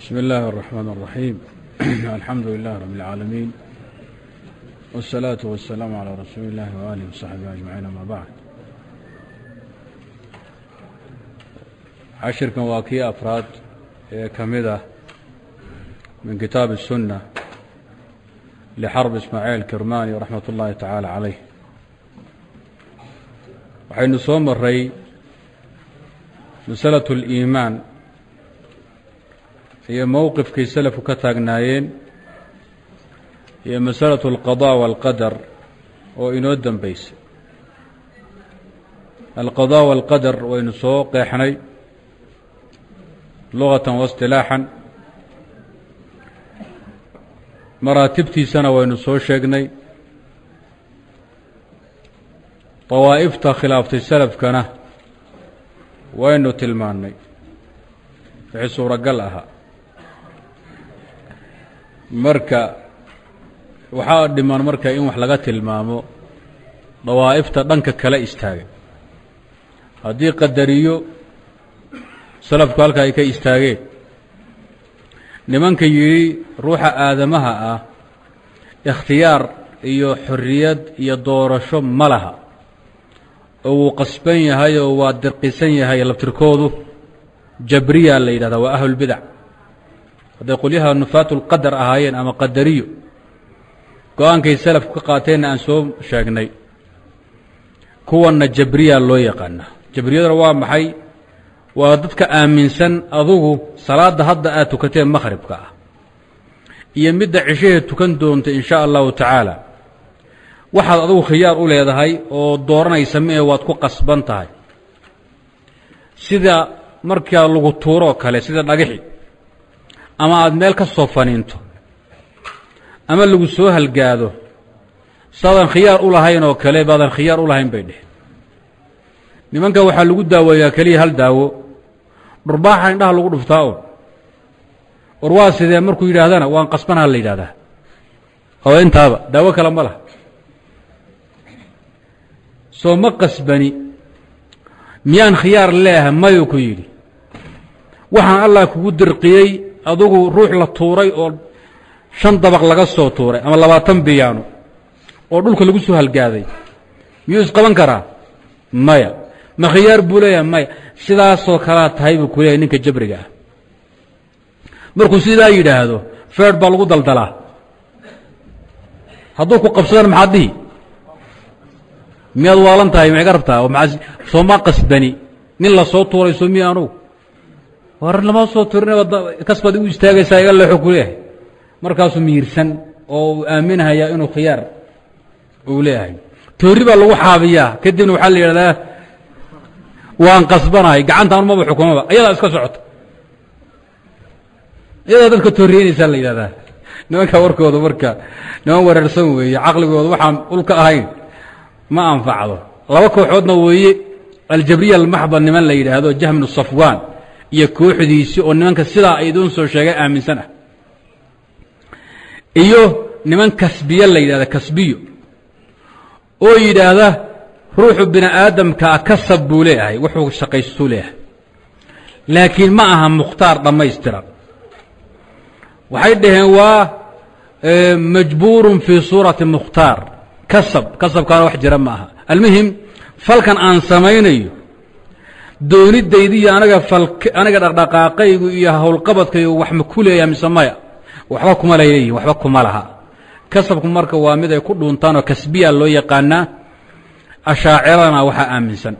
بسم الله الرحمن الرحيم الحمد لله رب العالمين والصلاة والسلام على رسول الله وآله وصحبه أجمعين أما بعد cashirkan waa kii afraad ee ka mid ah min kitaab الsunة lxarb ismaaعiil kirmani raxmat ullaahi tacaala calayh waxaynu soo maray masalaة اliimaan iyo mowqifkii salafku ka taagnaayeen iyo masalatu alqadaa waalqadar oo inoo dembeysa alqadaa waalqadar waynu soo qeexnay lugatan waistilaaxan maraatibtiisana waynu soo sheegnay. Dawaa'ifta khilaaftay salafkana waynu tilmaannay. Wixii suuragal ahaa marka waxaa dhiman marka in wax laga tilmaamo dawaa'ifta dhanka kale istaaga haddii qadariyo salafku halka ay ka istaageen. Nimanka yidhi ruuxa aadamaha ah ikhtiyaar iyo xorriyad iyo doorasho ma laha. Oo wuu qasban yahay oo waa dirqisan yahay labtirkoodu jabriya la yidhahdaa waa ahlulbidac hadday qolyaha nufaatulqadar ahaayeen ama qadariyo go'aankay salafku ka qaateenna aan soo sheegnay. Kuwanna jabriya loo yaqaanaa. Jabriyaduna waa maxay? Waa dadka aaminsan adugu salaadda hadda aad tukateen makhribka ah. Iyo midda cishahee tukan doonta in shaa allahu tacaala. Waxaad adugu khiyaar u leedahay oo dooranaysa mee waad ku qasban tahay. Sida markaa lagu tuuroo kale sida dhagixi ama aad meel ka soo faniinto ama lagu soo halgaado saadan khiyaar u lahayn oo kale baadan khiyaar u lahayn bay dheh nimanka waxaa lagu daaweeyaa keliya hal daawo. Dhurbaaxa indhaha lagu dhuftaa un war waa sidee markuu yidhaahdana waan qasbanaha la yidhahdaa oo intaaba daawo kale ma laha. Soo ma qasbani. Miyaan khiyaar leeha mayuu ku yidhi. Waxaan allah kugu dirqiyey adugu ruux la tuuray oo shan dabaq laga soo tuuray ama labaatan biyaano oo dhulka lagu soo halgaaday. Miyuu isqaban karaa? Maya. Ma khiyaar buu leeyahay maya. Sidaasoo kalaa tahay buu ku ninka jabriga ah. Markuu sidaa yidhaahdo feer baa lagu daldalaa. Hadduu ku qabsadana maxaad dhihi? Miyaad waalan tahay maxay ka rabtaa? Oo maxaa soo ma qasbani nin la soo tuuray soo miya anugu war lama soo tuurinaba kasbaad u istaagaysaa iga leexo ku leeyahay markaasuu miirsan oo uu aaminahayaa inuu khiyaar uu leeyahay. Toorri baa lagu xaabiyaa. Kadibna waxaa la yidhahdaa waan qasbanahay. Gacantaan maba xukumaba. Ayadaa iska socota. Iyadaa dadka tooriyeynaysaa la yidhahdaa. Nimanka warkooda marka niman wareersan weeye caqligooda waxaan ulka ahayn ma anfacdo. Laba kooxoodna weeye aljabriya almaxba niman la yidhaahdo jahmnu safwaan iyo kooxdiisii oo nimanka sidaa ay idiin soo sheegay aaminsan ah iyo niman kasbiye la yidhahda kasbiyo. Oo yidhaahda ruuxu bini aadamkaa kasab buu leeyahay wuxuu shaqaystuu leeyahay. Laakiin ma aha mukhtaar dhammaystiran. Waxay dhaheen waa majbuurun fii suurati mukhtaar. Kasab kasabkaana wax jira ma aha. Almuhim falkan aan samaynayo doonidaydi iyo anaga aniga dhaqdhaqaaqaygu iyo howlqabadkaygu wax ma ku leeyaha mise maya? Waxba kuma leeyihiin waxba kuma laha. Kasabku marka waa mid ay ku dhuuntaanoo kasbiya loo yaqaanaa ashaaciradana waxaa aaminsan.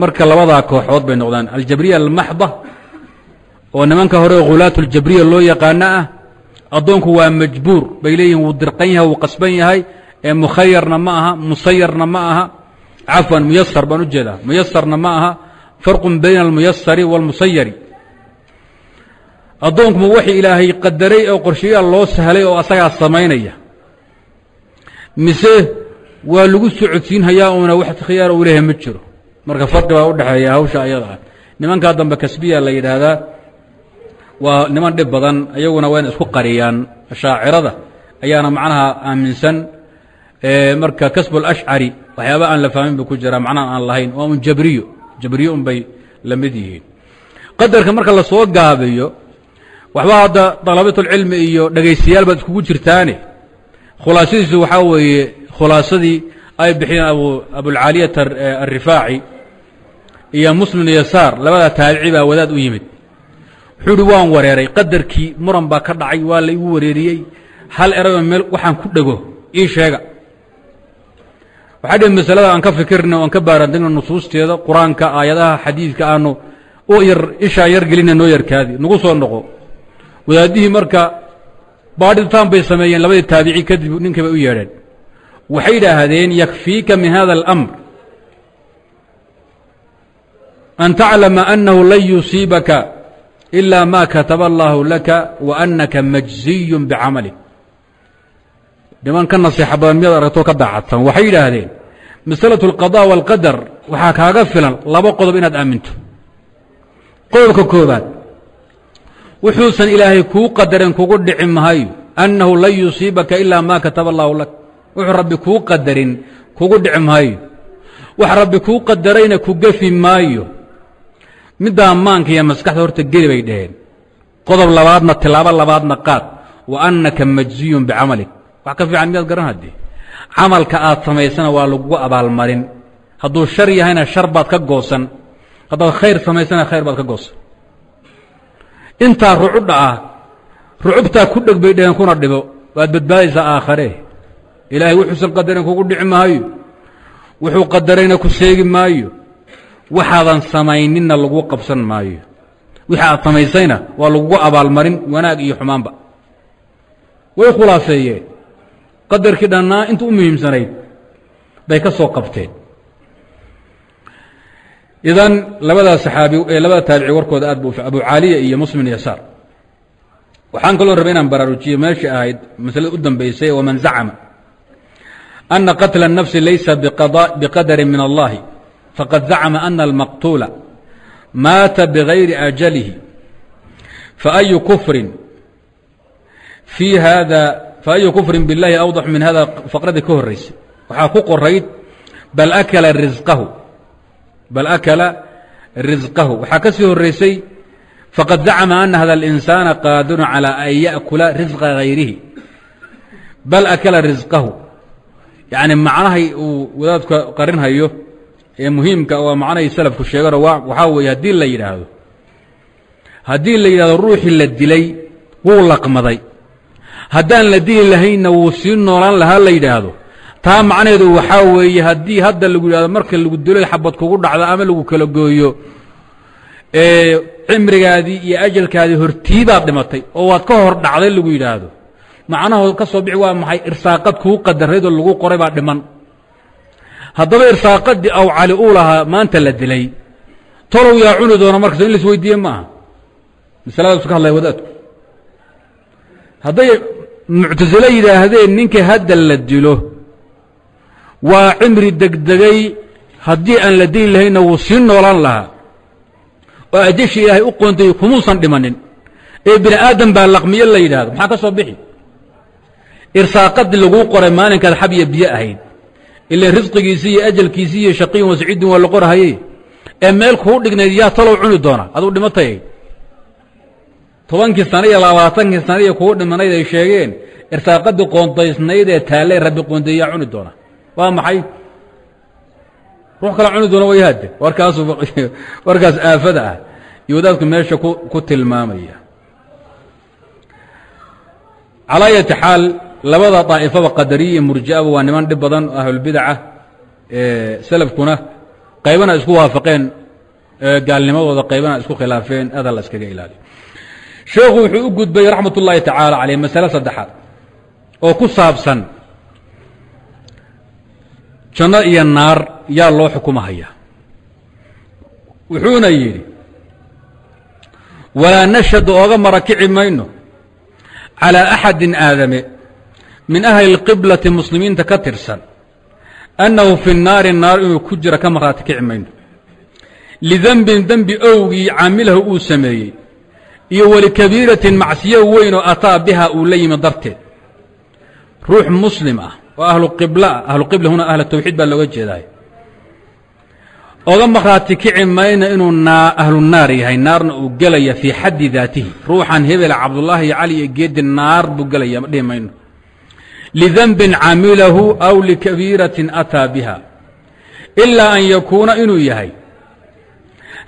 Marka labadaa kooxood bay noqdaan. Aljabriya almaxda oo nimanka hore khulaat uljabriya loo yaqaano ah addoonku waa majbuur. Bay leeyihiin wuu dirqan yahay wuu qasban yahay. Ee mukhayarna ma aha musayarna ma aha cafwan muyasar baan u jeedaa. Muyasarna ma aha farqun bayna almuyasari wاlmusayari addoonkuma waxii ilaahay qadaray oo qorshayaal loo sahlay oo asagaa samaynaya. Mise waa lagu socodsiinhayaa uuna wax khiyaara uu leeyahay ma jiro. Marka farqi baa u dhexeeya hawsha ayada ah. Nimankaa dambe kasbiya la yidhaahdaa waa niman dhib badan iyaguna waa ina isku qariyaan. Shaacirada ayaana macnaha aaminsan marka kasbu alashcari waxyaaba aan la fahmin buu ku jiraa macnaha aan lahayn waa un jabriyo. Jabriyo un la mid yihiin. Qadarka marka la soo waxba hadda dalabatulcilmi iyo dhegaystayaal baad iskugu jirtaane. Khulaasadiisu waxaa weeye khulaasadii ay bixiyeen abu abulcaaliyat alrifaaci iyo muslim yasaar labada taabici baa wadaad u yimid. Wuxuu uhi waan wareeray qadarkii muran baa ka dhacay waa la igu wareeriyey. Hal erayoo meel waxaan ku dhego ii sheega waxaa dhihi masalada aan ka fikirna o ka baaraandegno nusuusteeda qur'aanka aayadaha xadiidka aanu u yar ishaa yar gelina noo yarkaadi nagu soo noqo. Wadaadihii marka baadhitaan bay sameeyeen labadii taabici kadib ninkii bay u yeedheen. Waxay idhaahdeen yakfiika min hada اlamr an taclama annahu lan yusiibaka ila ma kataba allahu laka wa anaka majziyu bicamalik niman ka naseexa badan miyaad aragtoo ka daacadsan? Waxay yidhaahdeen masalatu alqadaa waalqadar waxaa kaaga filan laba qodob inaad aaminto. Qodobka koobaad wuxuusan ilaahay kuu qadarin kugu dhici mahayo annahu lan yusiibaka ilaa maa kataba allahu lak. Wuxuu rabbi kuu qadarin kugu dhici maayo wax rabbi kuu qadarayna ku gefi maayo. Middaa maanka iyo maskaxda horta geli bay dhaheen. Qodob labaadna tilaabo labaadna qaad. Wa annaka majziyun bicamalik wax ka fiican miyaad garan haddee camalka aad samaysana waa lagugu abaalmarin. Hadduu shar yahayna shar baad ka goosan. Haddaad khayr samaysana khayr baad ka goosan. Intaa rucudha ah rucubtaa ku dheg bay dhaheen kuna dhibo. Waad badbaadaysaa aakhare. Ilaahay wuxuusan qadarin kugu dhici maayo. Wuxuu qadarayna ku sheegi maayo. Waxaadan samayninna lagu qabsan maayo. Wixii aad samaysayna waa lagugu abaalmarin wanaag iyo xumaanba. Way khulaaseeyeen qadarkii dhannaa inta u muhiimsanayd bay ka soo qabteen. Idan labadaa saxaabi ee labada taabici warkooda aad bu abu caaliya iyo muslim yasaar. Waxaan kaloo rabay inaan baraarujiyo meeshii ahayd masalada u dambaysay waman zacama ana qatla الnafsi laysa biqadari min allahi faqad zacama ana almaqtuula maata bigayri ajalihi faayu kufrin fii hada faayu kufrin biاllahi awdax min hada faqradii ka horaysay waxaa ku qorayd bal akala risqahu bal akala risqahu waxaa ka sii horeysay faqad zacama ana hada اlinsaana qaadirun calى an yaأkula risqa hayrihi bal akala risqahu yacni macnahay uu wadaadka qarinhayo ee muhiimka waa macnahay salafku sheegano waxaa weeye haddii la yidhaahdo haddii la yidhahdo ruuxii la dilay wuu laqmaday haddaan la dili lahaynna wuu sii noolaan lahaa la yidhaahdo. Taa macnaheedu waxaa weeye haddii hadda lagu yidhahdo marka lagu dilo xabad kugu dhacdo ama lagu kala gooyo cimrigaadii iyo ajalkaadii hortiibaad dhimatay oo waad ka hor dhacday lagu yidhaahdo. Macnahood ka soo bixi waa maxay? Irsaaqad kuu qadarayd oo lagu qoray baa dhiman. Haddaba irsaaqadii aw cali uu lahaa maanta la dilay. Tolow yaa cuni doona markasta in lais weydiiye ma aha masaladaas ka hadlaya wadaadku. Hadday muctasilo yidhaahdeen ninkii hadda la dilo. Waa cimri degdegay haddii aan la dili lahaynna wuu sii noolaan lahaa. Oo ajashi ilaahay u qoontay kumuusan dhimanin. Ee bini aadam baa laqmiyo la yidhaahdo. Maxaa ka soo bixi? Irsaaqadii laguu qoray maalinkaad xab iyo biyo ahayd. Ila risqigiisii iyo ajalkiisii iyo shaqiyin wa saciidin waa la qorahayey. Ee meel kuu dhignayd yaa talow cuni doona. Aduu dhimatay tobankii sane iyo labaatankii sane iyo kuu dhimanayd ay sheegeen irsaaqadii qoontaysnayd ee taalle rabbi qoonteey yaa cuni doona. Waa maxay? Ruux kala cuni doona way hadde warkaasu warkaas aafada ah. Iyo meesha ku ku tilmaamaya. Calaa ayati xaal labada daa'ifaba qadariya iyo waa niman dhib badan ahlulbidaca salafkuna qaybana isku waafaqeen gaalnimadooda qaybana isku khilaafeen. Adaa la iskaga ilaaliyo sheekhu wuxuu u gudbay raxmat ullaahi tacaala caleyh masale saddexaad oo ku saabsan janno iyo naar yaa loo xukumahaya. Wuxuuna yidhi walaa nashhadu ooga marakici mayno calىa axadin aadame min ahli اlqiblati muslimiinta ka tirsan annahu fi naari naar inuu ku jira ka marhaati kici mayno. Lidembin dembi owgii caamilahu uu sameeyey iyo walikabiiratin macsiyo weyn oo ataa biha uu la yimi darteed ruux muslim ah oo ahlu qibla ah ahlu qibla huna ahla tawxiid baa looga jeedaay oga makhraati kici mayna inuu ahlu naar yahay naarna uu gelaya fii xaddi daatihi. Ruuxan hebel cabdullaahi iyo cali iyo geedi naar buu gelaya dhihi mayno. Lidanbin camilahu aw likabiiratin ataa biha. Ilaa an yakuuna inuu yahay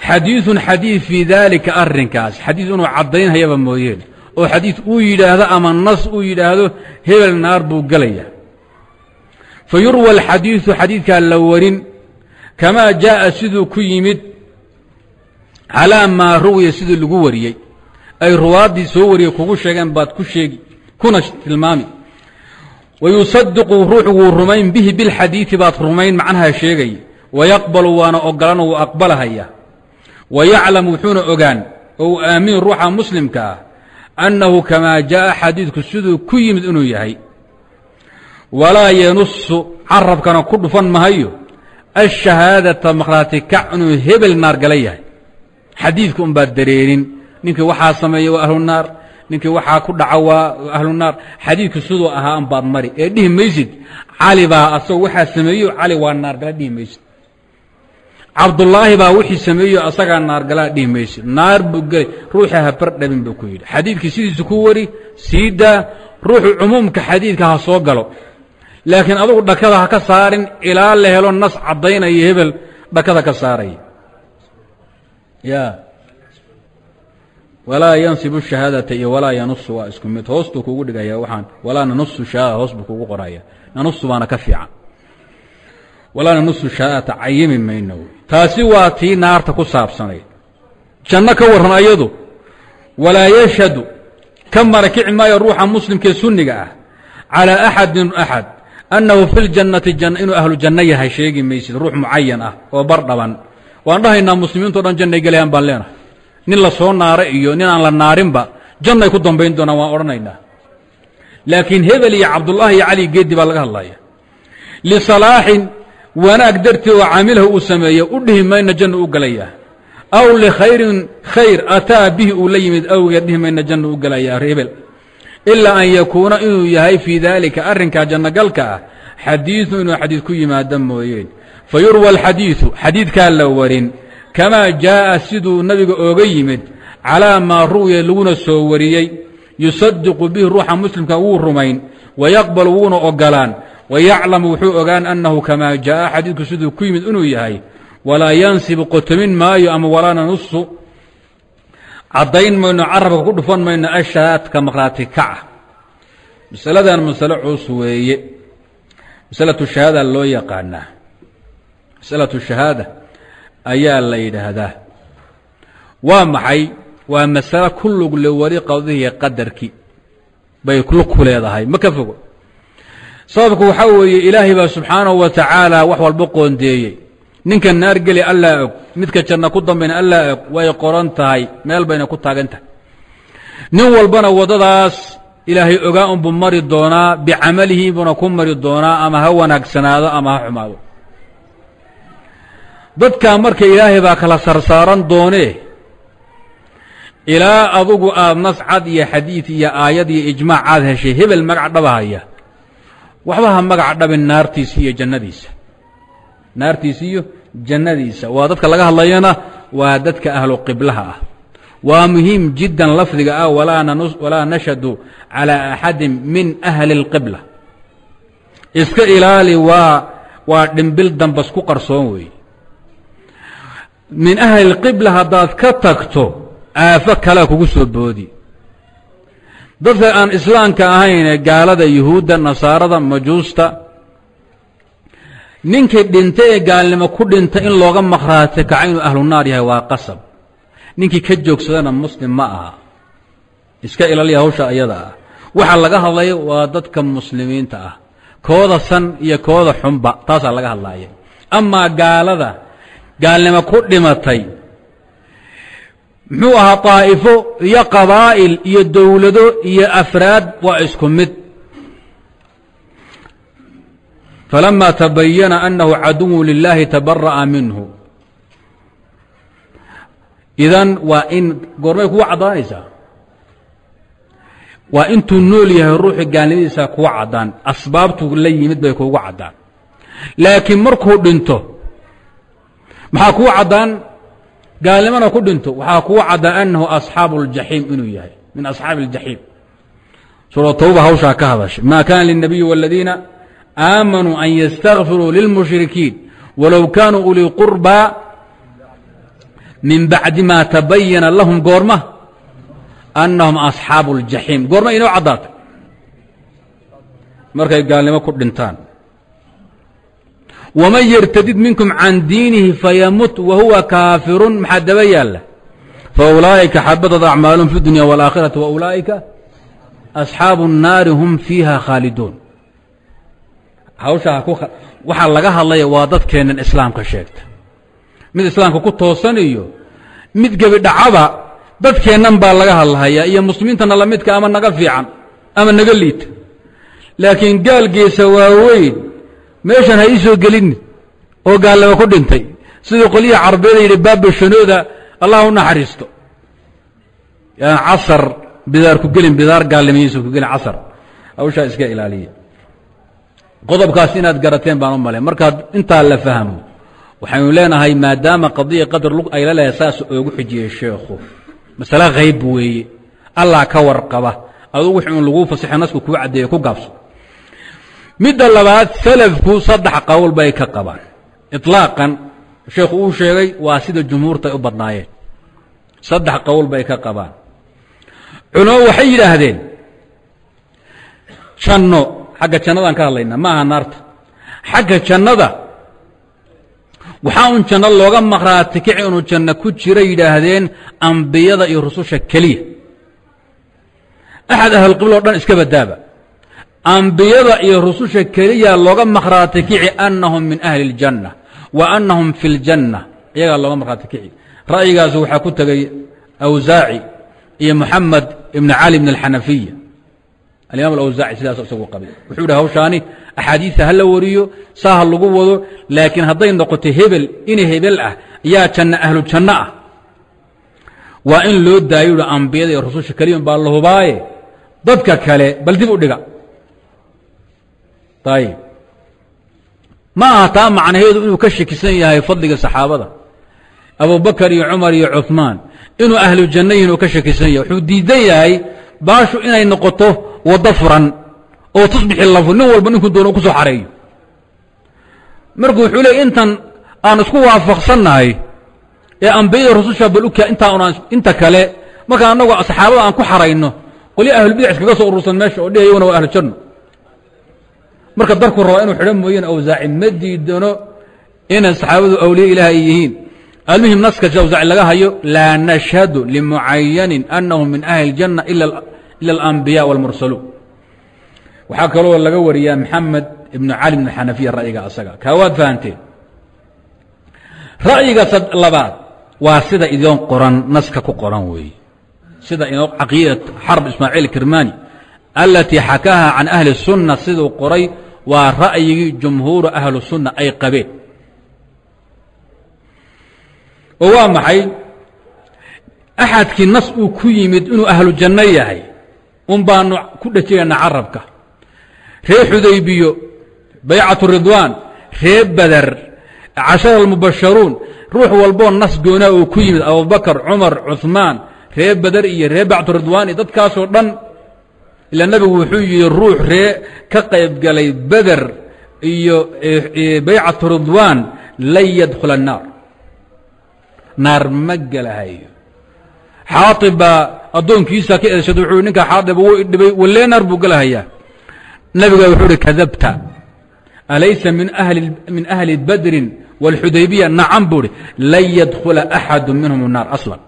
xadiiثun xadiid fii daalika arrinkaas xadiid inuu caddaynhayaba mooyeen oo xadiid uu yidhaahdo ama nas uu yidhaahdo hebel naar buu gelaya fa yurwa alxadiiثu xadiidkaa la warin kamaa jaaءa siduu ku yimid calىa maa ruwiya sidii lagu wariyey ay ruwaaddii soo wariyey kugu sheegeen baad ku sheegi kuna tilmaami wayusadiqu ruuxu wuu rumayn bihi bilxadiidi baad rumayn macnaha sheegay wayaqbalu waana ogolan wuu aqbalahaya wayaclam wuxuuna ogaan oo uu aamin ruuxa muslimka ah annahu kamaa jaaءa xadiidku siduu ku yimid inuu yahay walaa yanusu carabkana ku dhufan mahayo ashahaadata makhraati kac inuu hebel naar gala yahay xadiidka un baad dareerin ninkii waxaa sameeya waa ahlu naar ninkii waxaa ku dhaca waa ahlu naar xadiidku siduu ahaa an baad mari ee dhihi maysid cali baa asagoo waxaa sameeyo cali waa naargala dhihi maysid cabdullaahi baa wixii sameeyo asagaa naargalaa dhihi maysid naar buu gelay ruuxii habar dhabin buu ku yidhi. Xadiidkii sidiisu ku wari sii daa ruuxu cumuumka xadiidka ha soo galo. Laakiin adugu dhakada ha ka saarin ilaa la helo nas caddaynaya hebel dhakada ka saaraya. Ya walaa yansibu shahaadata iyo walaa yanusu waa isku mid. Hoostuu kugu dhigaya waxaan. Walaa nanusu shahaada hoos buu kugu qoraya nanusu baana ka fiican. Walaa nanusu shahaadata cayimi mayno taasi waa tii naarta ku saabsanayd janno ka warran ayadu walaa yashhadu ka marakici maayo ruuxa muslimkee sunniga ah calىa axadin axad annahu fi ljannati janna inuu ahlu janno yahay sheegi maysid ruux mucayan ah oo bar dhaban. Waan dhahaynaa muslimiinto dhan jannay gelayaan baan leenahay. Nin la soo naara iyo nin aan la naarinba jannay ku dambayn doonaan waan odhanaynaa. Laakiin hebel iyo cabdullaahi iyo cali geedi baa laga hadlaya lisalaaxin wanaag dartii oo caamilahu uu sameeyo u dhihi mayna janna u gelayaa aw likhayrin khayr ataa bihi uu la yimid awgeed dhihi mayna janna u gelayaa hebel ilaa an yakuuna inuu yahay fii daalika arrinkaa jannogalka ah xadiidu inuu xadiid ku yimaado mooyeen fa yurwa alxadiidu xadiidkaa la warin kamaa jaaءa siduu nabiga ooga yimid calىa maa ru'ya laguna soo wariyey yusadiqu bihi ruuxa muslimka wuu rumayn wayaqbal wuuna ogolaan wayaclamu wuxuu ogaan annahu kamaa jaaءa xadiidku siduu ku yimid inuu yahay walaa yansibu qotomin maayo ama walaa nanusu caddayn mayno carabka ku dhufan mayno ashaadka maqhraati kaca masaladan masale culus weeye masalatu shahaada loo yaqaanaa masalatu shahaada ayaa la yidhaahdaa waa maxay waa masale ku lugle weli qawdihiiyo qadarkii bay lug ku leedahay ma ka fogo sababku waxaa weeye ilaahay baa subxaanahu wa tacaala wax walba qoondeeyey. Ninka naar geli allaa og midka janna ku dambayna allaa og way qoran tahay meel bayna ku taagan tahay. Nin walbana waddadaas ilaahay ogaa unbuu mari doonaa bicamalihi buuna ku mari doonaa ama ha wanaagsanaado ama ha xumaado. Dadkaa marka ilaahay baa kala sarsaaran doonee ilaa adugu aad nas cad iyo xadiid iyo aayad iyo ijmaac aad heshay hebel magac dhabahaya waxba ha magac dhabin naartiisa iyo jannadiisa naartiisa iyo jannadiisa waa dadka laga hadlayana waa dadka ahlu qiblaha ah waa muhiim jiddan lafdiga ah walaa nashhadu calىa axadin min ahli اlqibla iska ilaali waa waa dhimbil dambas ku qarsoon weeye min ahli اlqibla haddaad ka tagto aafo kalea kugu soo boodi dadka aan islaamka ahayn gaalada yuhuudda nasaarada majuusta ninkii dhinta ee gaalnimo ku dhinta in looga makhraati kaca inuu ahlu naar yahay waa qasab. Ninkii ka joogsadana muslim ma aha. Iska ilaliya hawsha ayada ah. Waxaa laga hadlaya waa dadka muslimiinta ah. Kooda san iyo kooda xunba taasaa laga hadlaya amaa gaalada gaalnimo ku dhimatay muxuu ahaa طaa'ifo iyo qabaa'il iyo dowlado iyo afraad waa isku mid. Falama tabayana anahu caduw lilahi tabara'a minhu. Idan waa in goormay kuga caddaanaysaa waa intuu nool yahay ruuxii gaalnimadiisa kuga caddaan. Asbaabtu la yimid bay kuuga caddaan. Laakiin markuu dhinto maxaa kuu caddaan gaalnimana ku dhinto waxaa kuu caddaan annahu asxaabu اljaxiim inuu yahay min asxaabi اljaxiim suura tawba hawshaa ka hadashay ma kana lلnabiyi wاladiina aamanuu an ystakfiruu lilmushrikiin walow kaanuu ulii qurbaa min bacdi ma tabayana lahum goorma annahum asxaabu اljaxiim goorma inoo caddaatay markay gaalnimo ku dhintaan waman yartadid minkum can diinihi fayamut wa huwa kaafirun maxaa daba yaalla faulaa'ika xabadat acmaalum fi dunya wاlaakhirati wa ulaa'ika asxaabu الnaari hum fiiha khaaliduun hawshaa waxaa laga hadlaya waa dadkeennan islaamka sheegta mid islaamka ku toosan iyo mid gebidhacaba dadkeennan baa laga hadlahayaa iyo muslimiintana lamidka ama naga fiican ama naga liita laakiin gaalgeesa waaweyn meeshan ha ii soo gelini oo gaallaba ku dhintay. Sidii qolyaha carbeeda yidhi baabashanooda allah u naxariisto. Yaan casar bidaar ku gelin bidaar gaalnimayaysa ku gelin casar. Hawshaa iska ilaaliya qodobkaas inaad garateen baan u malay. Markaad intaa la fahmo waxaynu leenahay maadaama qadiya qadar lug ay la leehay saas oogu xijiyey sheekhu. Masale hayb weeye. Allah ka warqaba. Adugu wix un laguu fasixo nasku kuu caddeeyo ku gaabso midda labaad salafku saddex qowl bay ka qabaan. Iطlaaqan sheekhu uu sheegay waa sida jumhuurta ay u badnaayeen. Saddex qowl bay ka qabaan. Culamo waxay yidhaahdeen janno xagga jannadaan ka hadlaynaa ma aha naarta. Xagga jannada waxaa un janno looga maqhraati kici inuu janno ku jira yidhaahdeen ambiyada iyo rususha keliya. Axad ahlulqibla o dhan iska badaaba ambiyada iyo rususha keliya looga makhraati kici annahum min ahli اljanna wa annahum fi اljanna iyagaa looga markhaati kici. Ra'yigaas waxaa ku tegey awsaaci iyo moxamed ibn cali bn alxanafiya alimaam alawsaaci sidaas isagu qabay. Wuxuu yidhi hawshaani axaadiista ha la wariyo saa ha lagu wado laakiin hadday noqoto hebel ina hebel ah yaa janno ahlu janno ah. Waa in loo daayo ambiyada iyo rususha keliyan baa la hubaaye dadka kale bal dib u dhiga ayib ma aha taa macnaheedu inuu ka shakisan yahay fadliga saxaabada abubakar iyo cumar iyo cuثmaan inuu ahlu janno yihiin uu ka shakisan yahay wuxuu diidan yahay baashu inay noqoto waddo furan oo tusbixi lafu nin walba ninkuu doono ku xareeyo marka wuxuu leey intan aan isku waafaqsannahay ee ambiyada rususha baluka intaa unaan inta kale marka annagoo saxaabada aan ku xarayno qolyo ahlulbidac iskaga soo urursan meesha oo dheh iyaguna waa ahlu janno marka darku rabaa inuu xidho mooyeen awsaaci ma diidano inay saxaabadu awliye ilaah ay yihiin almuhim naska awsaaci laga hayo laa nashhadu limucayanin annahu min ahli اljanna ila alambiya wاlmursaluun waxaa kaloo laga wariyaa maxamed ibnu cali bn xanafiya ra'yiga asaga kaa waad fahanteen ra'yiga labaad waa sida idoon qoran naska ku qoran weeye sida inoo caqiidat xarb ismaaciil kirmani alatii xakaaha can ahli الsunna siduu qoray waa ra'yigii jumhuuru ahlu sunna ay qabeen. Oo waa maxay? Axadkii nas uu ku yimid inuu ahlu janno yahay un baanu ku dhejinaynaa carabka. Reer xudaybiyo baycatu ridwaan reer bader cashara almubasharuun ruux walboo nas goonaa uu ku yimid abubakar cumar cuثmaan reer bader iyo reer bactu ridwaan iyo dadkaasoo dhan ilaa nebigu wuxuu yidhi ruux ree ka qayb galay beder iyo baycatu ridwaan lan yadkhula الnaar naar ma gelahayo xaaib baa addoonkiisa ka eedshaday wuxuu ninka xaaib wuu idhibay wallee naar buu gelahayaa nebiga wuxuu uhi kadabta alaysa min ahli badrin wاlxudaybiya nacam buu hi lan yadkhula axadu minhum الnaar aslan